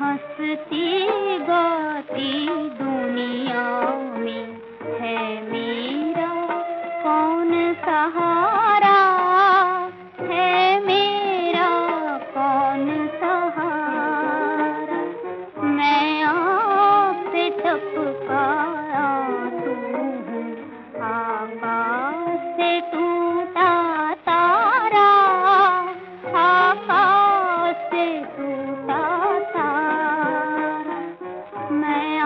हंसती गाती दुनिया में है मेरा कौन सहारा मैं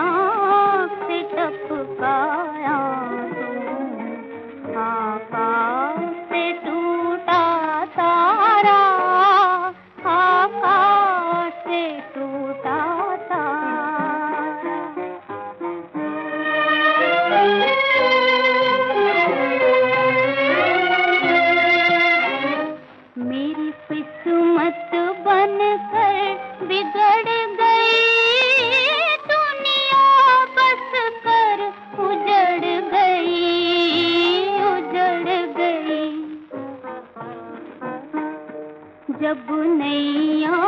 से टूटा तारा से टूटा मेरी किस्मत बन कर बिगड़ गई। जब नैया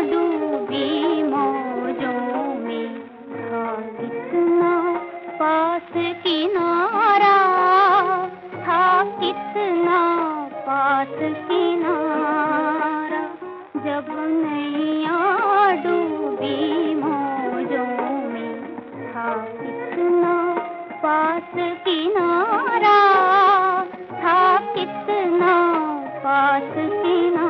डूबी मौजों में था कितना पास किनारा था, कितना पास किनारा। जब नैया डूबी मौजों में, था, कितना पास किनारा, था, कितना पास किनारा।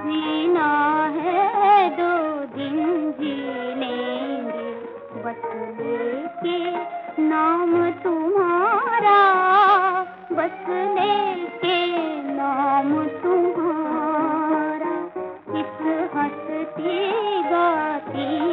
जीना है, दो दिन जी लेंगे बदले के नाम तुम्हारा बदले के नाम तुम्हारा। इस हंसती गाती